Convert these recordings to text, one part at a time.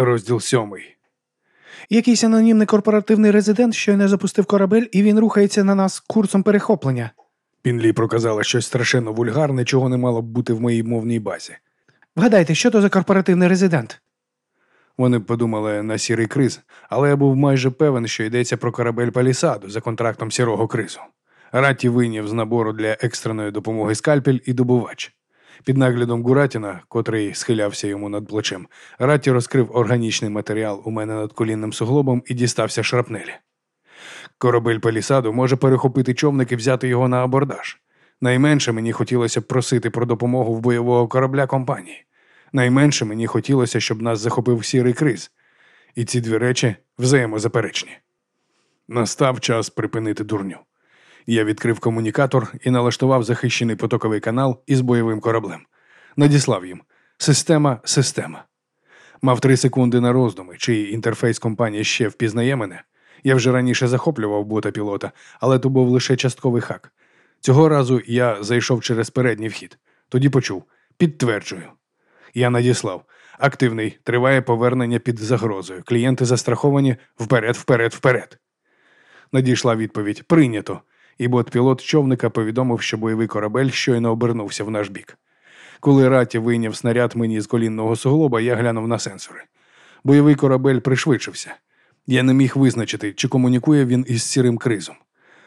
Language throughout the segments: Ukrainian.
Розділ сьомий. Якийсь анонімний корпоративний резидент щойно запустив корабель, і він рухається на нас курсом перехоплення. Пінлі проказала щось страшенно вульгарне, чого не мало б бути в моїй мовній базі. Вгадайте, що то за корпоративний резидент? Вони подумали на сірий криз, але я був майже певен, що йдеться про корабель Палісаду за контрактом сірого кризу. Ратті вийняв з набору для екстреної допомоги скальпель і добувач. Під наглядом Гуратіна, котрий схилявся йому над плечем, Ратті розкрив органічний матеріал у мене над колінним суглобом і дістався шрапнелі. Корабель Палісаду може перехопити човник і взяти його на абордаж. Найменше мені хотілося просити про допомогу в бойового корабля компанії. Найменше мені хотілося, щоб нас захопив сірий криз. І ці дві речі взаємозаперечні. Настав час припинити дурню. Я відкрив комунікатор і налаштував захищений потоковий канал із бойовим кораблем. Надіслав їм система, система. Мав три секунди на роздуми, чий інтерфейс компанії ще впізнає мене. Я вже раніше захоплював бота пілота, але то був лише частковий хак. Цього разу я зайшов через передній вхід. Тоді почув підтверджую. Я надіслав. Активний, триває повернення під загрозою. Клієнти застраховані вперед, вперед, вперед. Надійшла відповідь Прийнято. І бот-пілот човника повідомив, що бойовий корабель щойно обернувся в наш бік. Коли Раті вийняв снаряд мені з колінного суглоба, я глянув на сенсори. Бойовий корабель пришвидшився. Я не міг визначити, чи комунікує він із сірим кризом.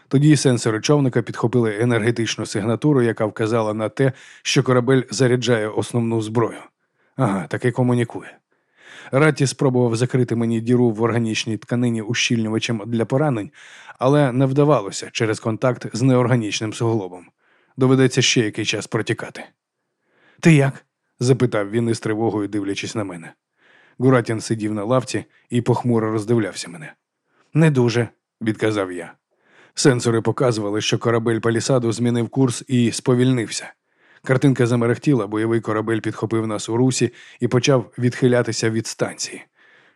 Тоді сенсори човника підхопили енергетичну сигнатуру, яка вказала на те, що корабель заряджає основну зброю. Ага, таки комунікує. Ратті спробував закрити мені діру в органічній тканині ущільнювачем для поранень, але не вдавалося через контакт з неорганічним суглобом. Доведеться ще який час протікати. Ти як? запитав він із тривогою, дивлячись на мене. Гуратін сидів на лавці і похмуро роздивлявся мене. Не дуже, відказав я. Сенсори показували, що корабель палісаду змінив курс і сповільнився. Картинка замерехтіла, бойовий корабель підхопив нас у русі і почав відхилятися від станції.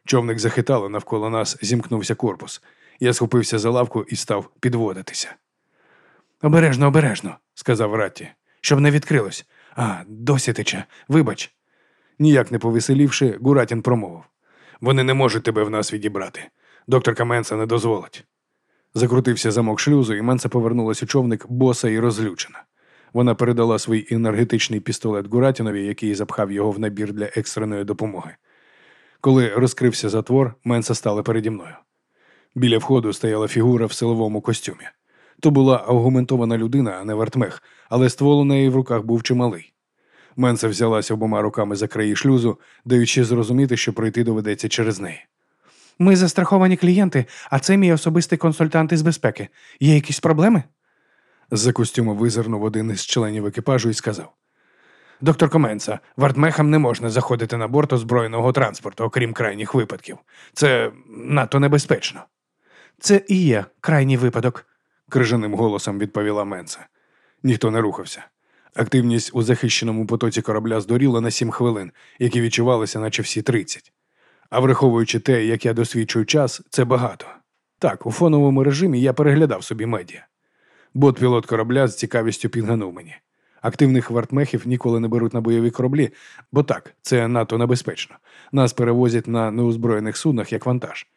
Човник захитало, навколо нас зімкнувся корпус. Я схопився за лавку і став підводитися. Обережно, обережно, сказав Ратті, щоб не відкрилось. А, досі тече, вибач. Ніяк не повеселівши, Гуратін промовив. Вони не можуть тебе в нас відібрати. Докторка Менса не дозволить. Закрутився замок шлюзу, і Менса повернулась у човник боса і розлючена. Вона передала свій енергетичний пістолет Гуратінові, який запхав його в набір для екстреної допомоги. Коли розкрився затвор, Менса стала переді мною. Біля входу стояла фігура в силовому костюмі. То була аугументована людина, а не вартмех, але ствол у неї в руках був чималий. Менса взялася обома руками за краї шлюзу, даючи зрозуміти, що пройти доведеться через неї. Ми застраховані клієнти, а це мій особистий консультант із безпеки. Є якісь проблеми? З-за костюму визирнув один із членів екіпажу і сказав: Доктор Коменса, вартмехам не можна заходити на борт озброєного транспорту, окрім крайніх випадків. Це надто небезпечно. Це і є крайній випадок, крижаним голосом відповіла Менса. Ніхто не рухався. Активність у захищеному потоці корабля здоріла на сім хвилин, які відчувалися, наче всі тридцять. А враховуючи те, як я досвідчую час, це багато. Так, у фоновому режимі я переглядав собі медіа. Бот пілот корабля з цікавістю підганув мені. Активних вартмехів ніколи не беруть на бойові кораблі, бо так, це надто небезпечно. Нас перевозять на неозброєних суднах як вантаж.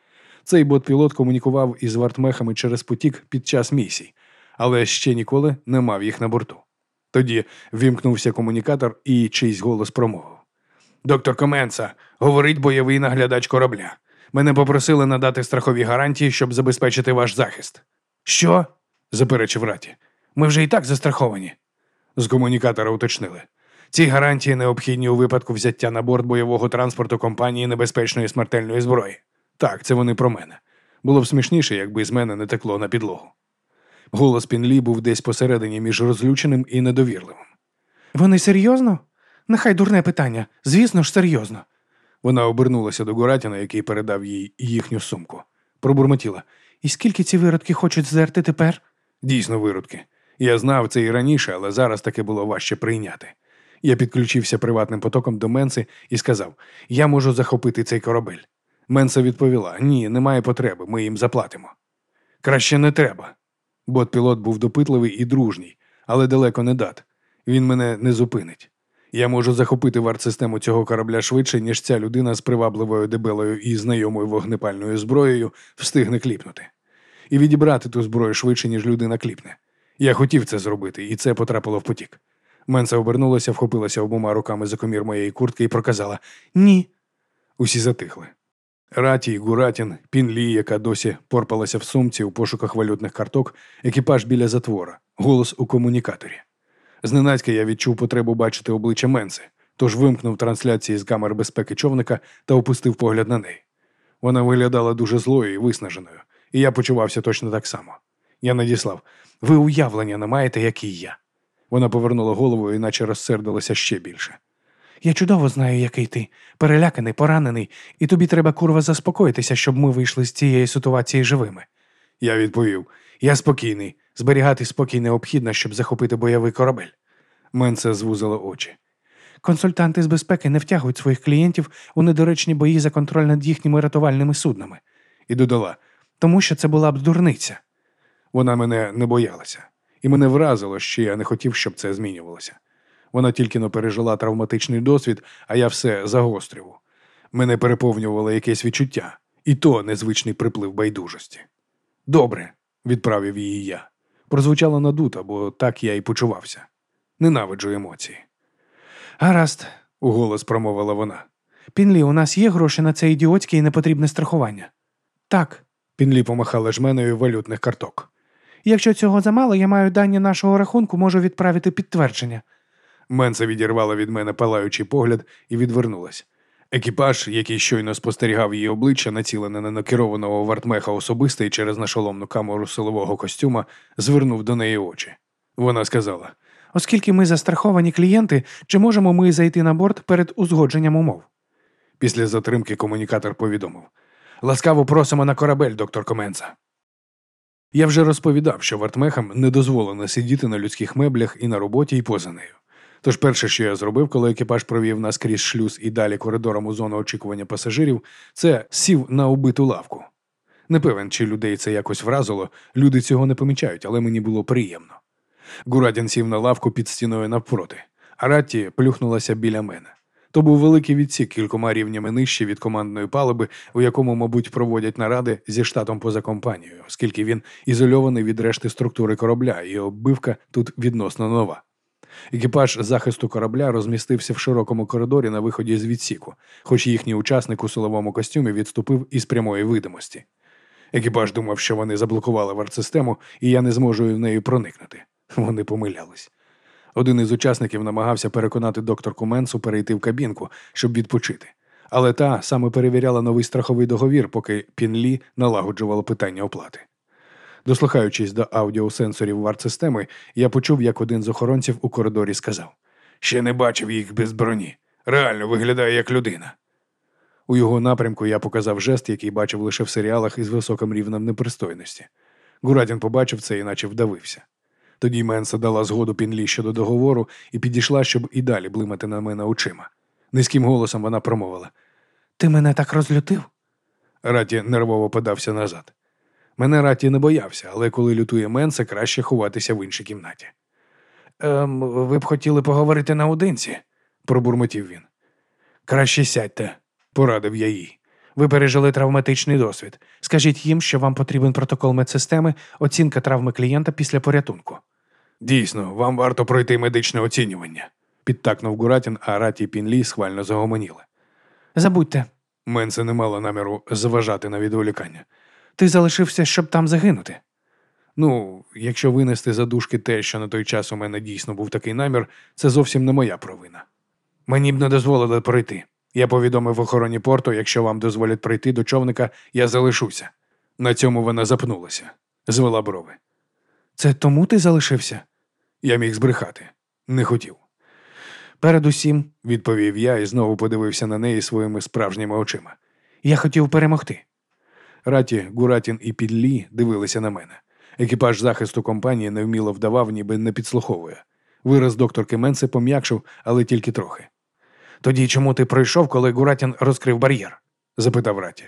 Цей бот-пілот комунікував із вартмехами через потік під час місій, але ще ніколи не мав їх на борту. Тоді вімкнувся комунікатор і чийсь голос промовив. Доктор Коменса, говорить бойовий наглядач корабля. Мене попросили надати страхові гарантії, щоб забезпечити ваш захист. Що? Заперечив Раті. Ми вже і так застраховані. З комунікатора уточнили. Ці гарантії необхідні у випадку взяття на борт бойового транспорту компанії небезпечної смертельної зброї. Так, це вони про мене. Було б смішніше, якби з мене не текло на підлогу. Голос Пінлі був десь посередині між розлюченим і недовірливим. Вони серйозно? Нехай дурне питання. Звісно ж, серйозно. Вона обернулася до Гуратіна, який передав їй їхню сумку. Пробурмотіла. І скільки ці виродки хочуть здерти тепер? Дійсно, виродки. Я знав це і раніше, але зараз таке було важче прийняти. Я підключився приватним потоком до Менси і сказав: Я можу захопити цей корабель. Менса відповіла: Ні, немає потреби, ми їм заплатимо. Краще не треба. Бот пілот був допитливий і дружній, але далеко не дат. Він мене не зупинить. Я можу захопити варт-систему цього корабля швидше, ніж ця людина з привабливою дебелою і знайомою вогнепальною зброєю встигне кліпнути. І відібрати ту зброю швидше, ніж людина кліпне. Я хотів це зробити, і це потрапило в потік. Менса обернулася, вхопилася обома руками за комір моєї куртки і проказала Ні. Усі затихли. Раті, Гуратін, Пінлі, яка досі порпалася в сумці у пошуках валютних карток, екіпаж біля затвора, голос у комунікаторі. Зненацька я відчув потребу бачити обличчя Менси, тож вимкнув трансляції з камер безпеки човника та опустив погляд на неї. Вона виглядала дуже злою і виснаженою, і я почувався точно так само. Я надіслав ви уявлення не маєте, як і я. Вона повернула голову і наче розсердилася ще більше. Я чудово знаю, який ти. Переляканий, поранений, і тобі треба курва заспокоїтися, щоб ми вийшли з цієї ситуації живими. Я відповів: я спокійний. Зберігати спокій необхідно, щоб захопити бойовий корабель. Менце звузила очі. Консультанти з безпеки не втягують своїх клієнтів у недоречні бої за контроль над їхніми рятувальними суднами. І додала, тому що це була б дурниця. Вона мене не боялася, і мене вразило, що я не хотів, щоб це змінювалося. Вона тільки но пережила травматичний досвід, а я все загострював. Мене переповнювало якесь відчуття, і то незвичний приплив байдужості. Добре, відправив її я. Прозвучало надуто, бо так я і почувався. Ненавиджу емоції. Гаразд, уголос промовила вона. Пінлі, у нас є гроші на це ідіотське і непотрібне страхування. Так. Пінлі помахала жменою валютних карток. Якщо цього замало, я маю дані нашого рахунку, можу відправити підтвердження. Менса відірвала від мене палаючий погляд і відвернулась. Екіпаж, який щойно спостерігав її обличчя, націлене на накерованого вартмеха особисто і через нашоломну камеру силового костюма, звернув до неї очі. Вона сказала: Оскільки ми застраховані клієнти, чи можемо ми зайти на борт перед узгодженням умов? Після затримки комунікатор повідомив: Ласкаво просимо на корабель, доктор Коменца. Я вже розповідав, що вартмехам не дозволено сидіти на людських меблях і на роботі, і поза нею. Тож перше, що я зробив, коли екіпаж провів нас крізь шлюз і далі коридором у зону очікування пасажирів, це сів на убиту лавку. Не певен, чи людей це якось вразило, люди цього не помічають, але мені було приємно. Гурадін сів на лавку під стіною навпроти, а Ратті плюхнулася біля мене. То був великий відсік кількома рівнями нижче від командної палуби, у якому, мабуть, проводять наради зі штатом поза компанією, оскільки він ізольований від решти структури корабля, і оббивка тут відносно нова. Екіпаж захисту корабля розмістився в широкому коридорі на виході з відсіку, хоч їхній учасник у силовому костюмі відступив із прямої видимості. Екіпаж думав, що вони заблокували вартсистему, і я не зможу в неї проникнути. Вони помилялись. Один із учасників намагався переконати докторку Менсу перейти в кабінку, щоб відпочити. Але та саме перевіряла новий страховий договір, поки Пінлі налагоджувала питання оплати. Дослухаючись до аудіосенсорів варт-системи, я почув, як один з охоронців у коридорі сказав: Ще не бачив їх без броні. Реально виглядає як людина. У його напрямку я показав жест, який бачив лише в серіалах із високим рівнем непристойності. Гурадін побачив це, іначе вдавився. Тоді Менса дала згоду Пінлі щодо договору і підійшла, щоб і далі блимати на мене очима. Низьким голосом вона промовила: Ти мене так розлютив? Раті нервово подався назад. Мене Раті не боявся, але коли лютує Менса, краще ховатися в іншій кімнаті. Ем, Ви б хотіли поговорити наодинці, пробурмотів він. Краще сядьте, порадив я їй. Ви пережили травматичний досвід. Скажіть їм, що вам потрібен протокол медсистеми, оцінка травми клієнта після порятунку. Дійсно, вам варто пройти медичне оцінювання, підтакнув Гуратін, а Раті Пінлі схвально загомоніли. Забудьте. Менсе не мала наміру заважати на відволікання. Ти залишився, щоб там загинути. Ну, якщо винести за дужки те, що на той час у мене дійсно був такий намір, це зовсім не моя провина. Мені б не дозволили пройти. Я повідомив охороні порту, якщо вам дозволять прийти до човника, я залишуся. На цьому вона запнулася, звела брови. Це тому ти залишився? Я міг збрехати, не хотів. Передусім, відповів я і знову подивився на неї своїми справжніми очима. Я хотів перемогти. Раті, Гуратін і Підлі дивилися на мене. Екіпаж захисту компанії невміло вдавав, ніби не підслуховує. Вираз докторки Менси пом'якшив, але тільки трохи. Тоді чому ти пройшов, коли Гуратін розкрив бар'єр? запитав Раті.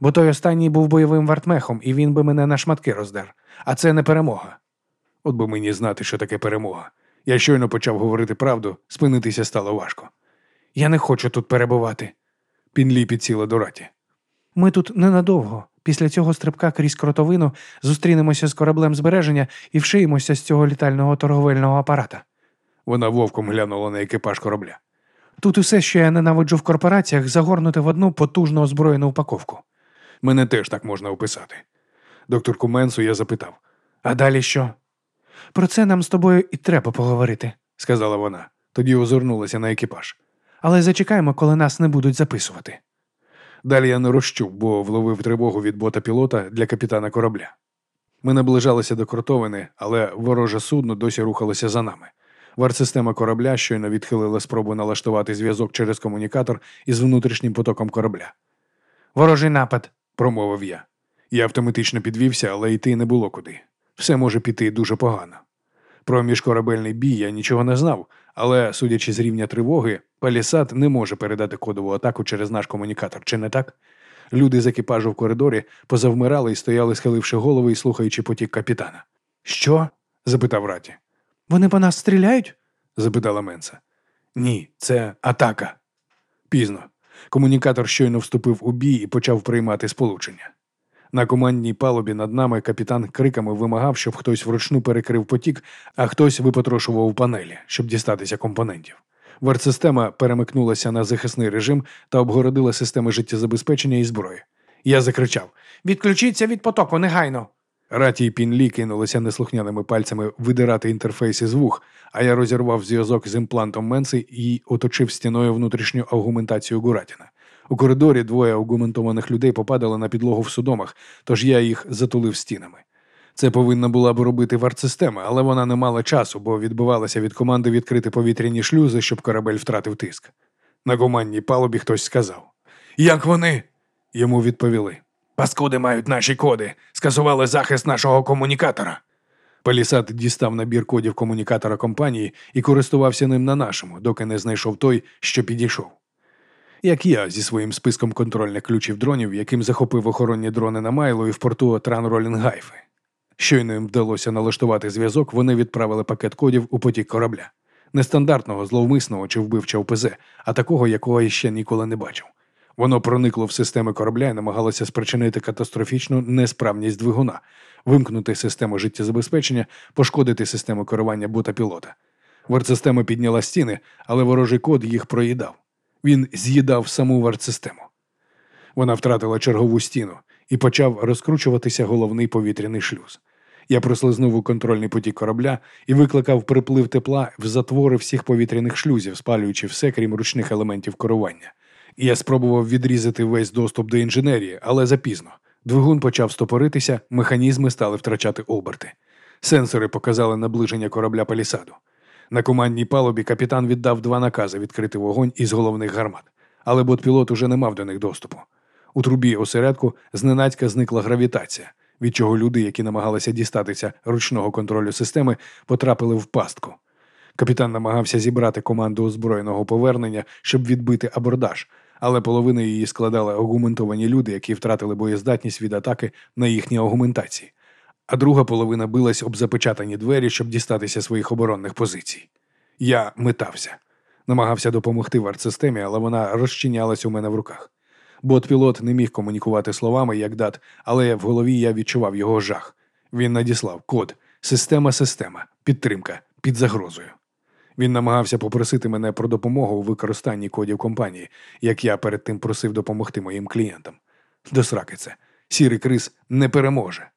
Бо той останній був бойовим вартмехом, і він би мене на шматки роздер, а це не перемога. От би мені знати, що таке перемога. Я щойно почав говорити правду, спинитися стало важко. Я не хочу тут перебувати. Пінлі підсіла до раті. Ми тут ненадовго. Після цього стрибка крізь кротовину зустрінемося з кораблем збереження і вшиємося з цього літального торговельного апарата. Вона вовком глянула на екіпаж корабля. Тут усе, що я ненавиджу в корпораціях, загорнуте в одну потужно озброєну упаковку. Мене теж так можна описати. Доктор Куменсу я запитав, А далі що? Про це нам з тобою і треба поговорити. сказала вона. Тоді озирнулася на екіпаж. Але зачекаємо, коли нас не будуть записувати. Далі я не розчув, бо вловив тривогу від бота пілота для капітана корабля. Ми наближалися до кротовини, але вороже судно досі рухалося за нами. Вартсистема корабля щойно відхилила спробу налаштувати зв'язок через комунікатор із внутрішнім потоком корабля. Ворожий напад. Промовив я. Я автоматично підвівся, але йти не було куди. Все може піти дуже погано. Про міжкорабельний бій я нічого не знав, але, судячи з рівня тривоги, Палісад не може передати кодову атаку через наш комунікатор, чи не так? Люди з екіпажу в коридорі позавмирали і стояли, схиливши голови і слухаючи потік капітана. Що? запитав Раті. Вони по нас стріляють? запитала Менса. Ні, це атака. Пізно. Комунікатор щойно вступив у бій і почав приймати сполучення. На командній палубі над нами капітан криками вимагав, щоб хтось вручну перекрив потік, а хтось випотрошував панелі, щоб дістатися компонентів. Вартсистема перемикнулася на захисний режим та обгородила системи життєзабезпечення і зброї. Я закричав: Відключіться від потоку негайно. Раті і Пінлі кинулися неслухняними пальцями видирати інтерфейси з вух, а я розірвав зв'язок з імплантом Менси і оточив стіною внутрішню аугументацію Гуратіна. У коридорі двоє аугументованих людей попадали на підлогу в судомах, тож я їх затулив стінами. Це повинна була б робити вартсистема, але вона не мала часу, бо відбивалася від команди відкрити повітряні шлюзи, щоб корабель втратив тиск. На командній палубі хтось сказав: Як вони? Йому відповіли. Паскуди мають наші коди. Скасували захист нашого комунікатора. Палісад дістав набір кодів комунікатора компанії і користувався ним на нашому, доки не знайшов той, що підійшов. Як я зі своїм списком контрольних ключів дронів, яким захопив охоронні дрони на Майло і в порту Тран-Ролінгайфи. Щойно їм вдалося налаштувати зв'язок, вони відправили пакет кодів у потік корабля. Нестандартного, зловмисного чи вбивча ОПЗ, а такого, якого я ще ніколи не бачив. Воно проникло в системи корабля і намагалося спричинити катастрофічну несправність двигуна, вимкнути систему життєзабезпечення, пошкодити систему керування бота пілота. Вартсистема підняла стіни, але ворожий код їх проїдав. Він з'їдав саму вартсистему. Вона втратила чергову стіну і почав розкручуватися головний повітряний шлюз. Я прослизнув у контрольний потік корабля і викликав приплив тепла в затвори всіх повітряних шлюзів, спалюючи все, крім ручних елементів керування. Я спробував відрізати весь доступ до інженерії, але запізно. Двигун почав стопоритися, механізми стали втрачати оберти. Сенсори показали наближення корабля палісаду. На командній палубі капітан віддав два накази відкрити вогонь із головних гармат, але бот-пілот уже не мав до них доступу. У трубі осередку зненацька зникла гравітація, від чого люди, які намагалися дістатися ручного контролю системи, потрапили в пастку. Капітан намагався зібрати команду озброєного повернення, щоб відбити абордаж, але половину її складали агументовані люди, які втратили боєздатність від атаки на їхні агументації. А друга половина билась об запечатані двері, щоб дістатися своїх оборонних позицій. Я метався, намагався допомогти в артсистемі, але вона розчинялась у мене в руках. Бот-пілот не міг комунікувати словами, як дат, але в голові я відчував його жах. Він надіслав код, система, система, підтримка під загрозою. Він намагався попросити мене про допомогу у використанні кодів компанії, як я перед тим просив допомогти моїм клієнтам. До сраки це. Сірий криз не переможе.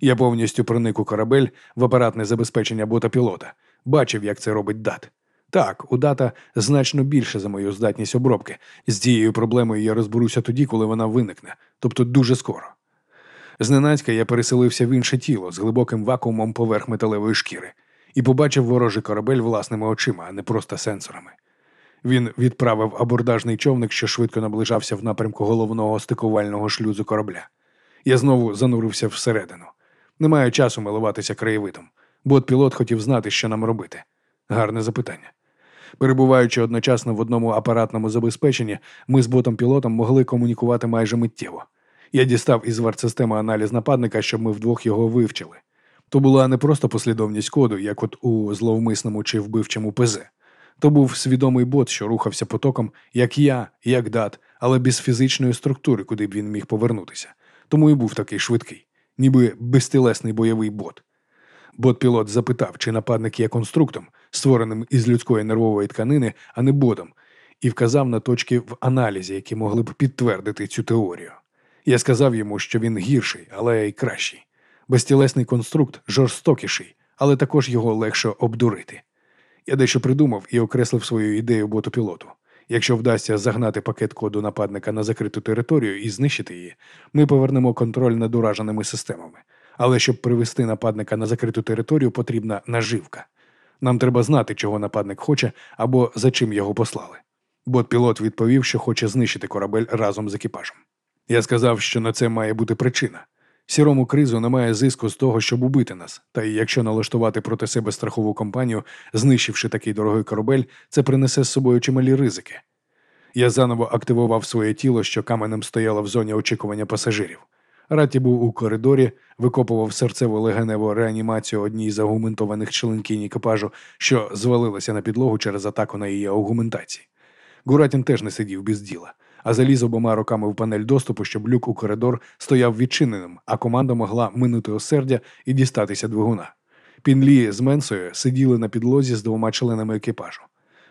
Я повністю проник у корабель в апаратне забезпечення бота пілота, бачив, як це робить дат. Так, у дата значно більше за мою здатність обробки. З цією проблемою я розберуся тоді, коли вона виникне, тобто дуже скоро. Зненацька я переселився в інше тіло з глибоким вакуумом поверх металевої шкіри і побачив ворожий корабель власними очима, а не просто сенсорами. Він відправив абордажний човник, що швидко наближався в напрямку головного стикувального шлюзу корабля. Я знову занурився всередину. Не маю часу милуватися краєвидом. Бот пілот хотів знати, що нам робити. Гарне запитання. Перебуваючи одночасно в одному апаратному забезпеченні, ми з ботом-пілотом могли комунікувати майже миттєво. Я дістав із вартсистеми аналіз нападника, щоб ми вдвох його вивчили. То була не просто послідовність коду, як от у зловмисному чи вбивчому ПЗ. То був свідомий бот, що рухався потоком, як я, як дат, але без фізичної структури, куди б він міг повернутися. Тому і був такий швидкий, ніби безтілесний бойовий бот. Бот-пілот запитав, чи нападник є конструктом, створеним із людської нервової тканини, а не ботом, і вказав на точки в аналізі, які могли б підтвердити цю теорію. Я сказав йому, що він гірший, але й кращий. Безтілесний конструкт жорстокіший, але також його легше обдурити. Я дещо придумав і окреслив свою ідею ботопілоту. Якщо вдасться загнати пакет коду нападника на закриту територію і знищити її, ми повернемо контроль над ураженими системами. Але щоб привести нападника на закриту територію, потрібна наживка. Нам треба знати, чого нападник хоче або за чим його послали. Бот-пілот відповів, що хоче знищити корабель разом з екіпажем. Я сказав, що на це має бути причина. Сірому кризу немає зиску з того, щоб убити нас, та й якщо налаштувати проти себе страхову компанію, знищивши такий дорогий корабель, це принесе з собою чималі ризики. Я заново активував своє тіло, що каменем стояло в зоні очікування пасажирів. Ратті був у коридорі, викопував серцево легеневу реанімацію одній з агументованих членкінь екіпажу, що звалилася на підлогу через атаку на її аугументації. Гуратін теж не сидів без діла, а заліз обома руками в панель доступу, щоб люк у коридор стояв відчиненим, а команда могла минути осердя і дістатися двигуна. Пінлі з Менсою сиділи на підлозі з двома членами екіпажу.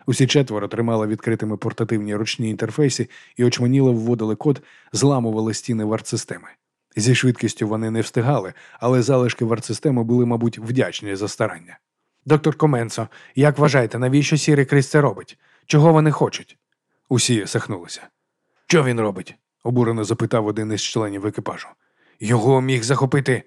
Усі четверо тримали відкритими портативні ручні інтерфейси і очманіло вводили код, зламували стіни варт-системи. Зі швидкістю вони не встигали, але залишки варт-системи були, мабуть, вдячні за старання. Доктор Коменцо, як вважаєте, навіщо сірий Крис це робить? Чого вони хочуть? Усі сахнулися. Що він робить? обурено запитав один із членів екіпажу. Його міг захопити.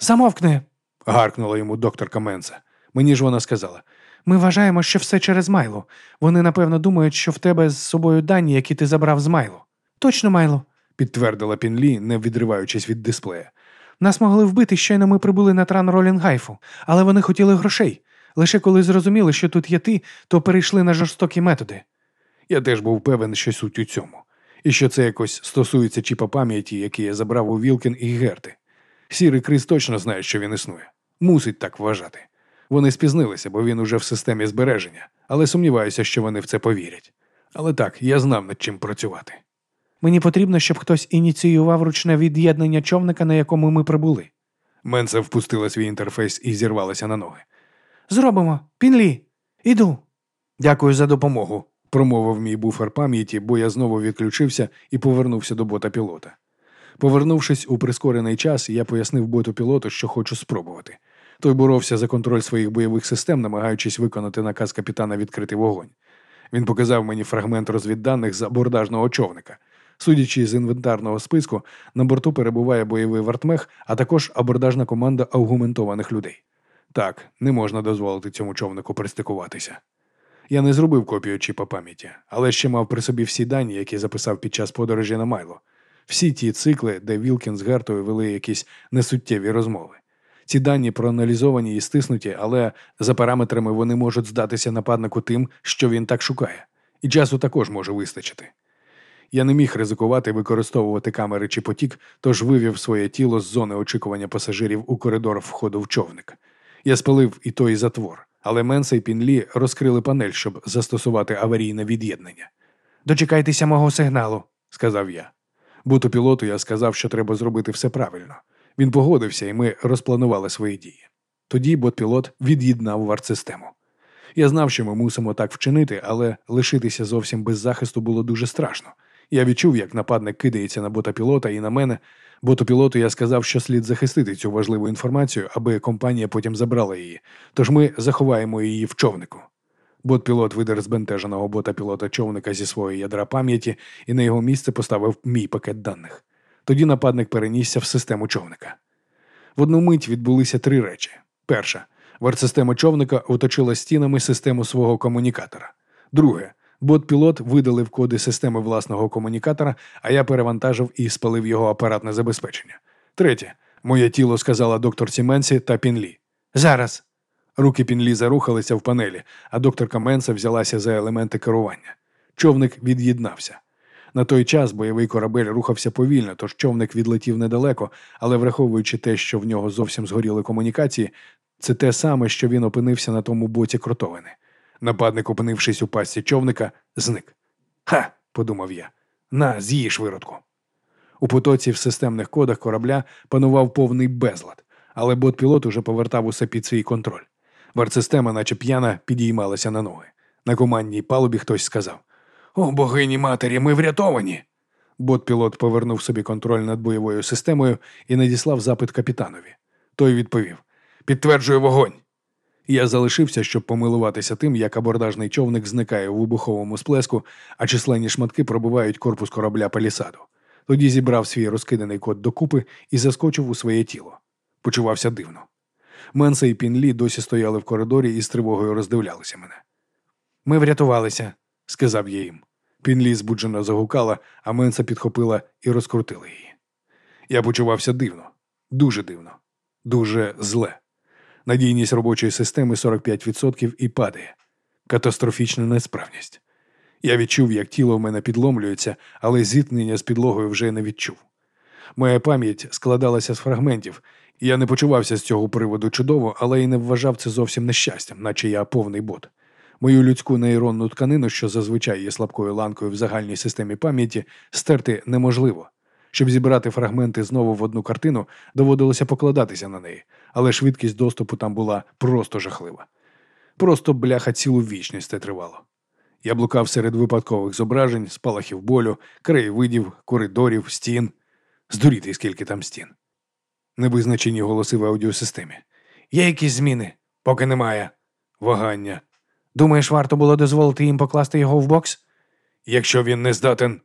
Замовкни. гаркнула йому доктор Каменца. Мені ж вона сказала. Ми вважаємо, що все через Майло. Вони, напевно, думають, що в тебе з собою дані, які ти забрав з Майло. Точно, Майло, підтвердила Пінлі, не відриваючись від дисплея. Нас могли вбити, щойно ми прибули на тран Ролінгайфу, але вони хотіли грошей. Лише коли зрозуміли, що тут є ти, то перейшли на жорстокі методи. Я теж був певен, що суть у цьому, і що це якось стосується чіпа пам'яті, який я забрав у Вілкін і Герти. Сірий Крис точно знає, що він існує. Мусить так вважати. Вони спізнилися, бо він уже в системі збереження, але сумніваюся, що вони в це повірять. Але так, я знав над чим працювати. Мені потрібно, щоб хтось ініціював ручне від'єднання човника, на якому ми прибули. Менса впустила свій інтерфейс і зірвалася на ноги. Зробимо, Пінлі, іду. Дякую за допомогу, промовив мій буфер пам'яті, бо я знову відключився і повернувся до бота пілота. Повернувшись у прискорений час, я пояснив боту пілоту, що хочу спробувати. Той боровся за контроль своїх бойових систем, намагаючись виконати наказ капітана відкрити вогонь. Він показав мені фрагмент розвідданих з абордажного човника. Судячи з інвентарного списку, на борту перебуває бойовий вартмех, а також абордажна команда аугументованих людей. Так, не можна дозволити цьому човнику пристикуватися. Я не зробив копію чіпа пам'яті, але ще мав при собі всі дані, які записав під час подорожі на Майло. Всі ті цикли, де Вілкін з Гертою вели якісь несуттєві розмови. Ці дані проаналізовані і стиснуті, але за параметрами вони можуть здатися нападнику тим, що він так шукає, і часу також може вистачити. Я не міг ризикувати використовувати камери чи потік, тож вивів своє тіло з зони очікування пасажирів у коридор входу в човник. Я спалив і той затвор, але Менса і Пінлі розкрили панель, щоб застосувати аварійне від'єднання. Дочекайтеся мого сигналу, сказав я. Буту пілоту я сказав, що треба зробити все правильно. Він погодився, і ми розпланували свої дії. Тоді бот-пілот від'єднав варт-систему. Я знав, що ми мусимо так вчинити, але лишитися зовсім без захисту було дуже страшно. Я відчув, як нападник кидається на бота-пілота і на мене. Ботопілоту я сказав, що слід захистити цю важливу інформацію, аби компанія потім забрала її. Тож ми заховаємо її в човнику. Бот-пілот видер збентеженого бота-пілота човника зі своєї ядра пам'яті і на його місце поставив мій пакет даних. Тоді нападник перенісся в систему човника. В одну мить відбулися три речі: перша, вартсистема човника оточила стінами систему свого комунікатора. Друге, бот-пілот видалив коди системи власного комунікатора, а я перевантажив і спалив його апаратне забезпечення. Третє, моє тіло сказала доктор Сіменсі та Пінлі. Зараз. Руки Пінлі зарухалися в панелі, а доктор Каменса взялася за елементи керування. Човник від'єднався. На той час бойовий корабель рухався повільно, тож човник відлетів недалеко, але враховуючи те, що в нього зовсім згоріли комунікації, це те саме, що він опинився на тому боці кротовини. Нападник, опинившись у пастці човника, зник. Ха, подумав я. На, з'їж виродку. У потоці в системних кодах корабля панував повний безлад, але бот-пілот уже повертав усе під свій контроль. Вартсистема, наче п'яна, підіймалася на ноги. На командній палубі хтось сказав: О, богині матері, ми врятовані. Бот-пілот повернув собі контроль над бойовою системою і надіслав запит капітанові. Той відповів: Підтверджую вогонь. Я залишився, щоб помилуватися тим, як абордажний човник зникає у вибуховому сплеску, а численні шматки пробивають корпус корабля палісаду. Тоді зібрав свій розкиданий код докупи і заскочив у своє тіло. Почувався дивно. Менса і Пінлі досі стояли в коридорі і з тривогою роздивлялися мене. Ми врятувалися, сказав я їм. Пінлі збуджено загукала, а Менса підхопила і розкрутила її. Я почувався дивно, дуже дивно, дуже зле. Надійність робочої системи 45% і падає. Катастрофічна несправність. Я відчув, як тіло в мене підломлюється, але зіткнення з підлогою вже не відчув. Моя пам'ять складалася з фрагментів, і я не почувався з цього приводу чудово, але й не вважав це зовсім нещастям, наче я повний бот. Мою людську нейронну тканину, що зазвичай є слабкою ланкою в загальній системі пам'яті, стерти неможливо. Щоб зібрати фрагменти знову в одну картину, доводилося покладатися на неї, але швидкість доступу там була просто жахлива. Просто бляха цілу вічність це тривало. Я блукав серед випадкових зображень, спалахів болю, краєвидів, коридорів, стін. Здуріти, скільки там стін. Невизначені голоси в аудіосистемі. Є якісь зміни? Поки немає. Вагання. Думаєш, варто було дозволити їм покласти його в бокс? Якщо він не здатен,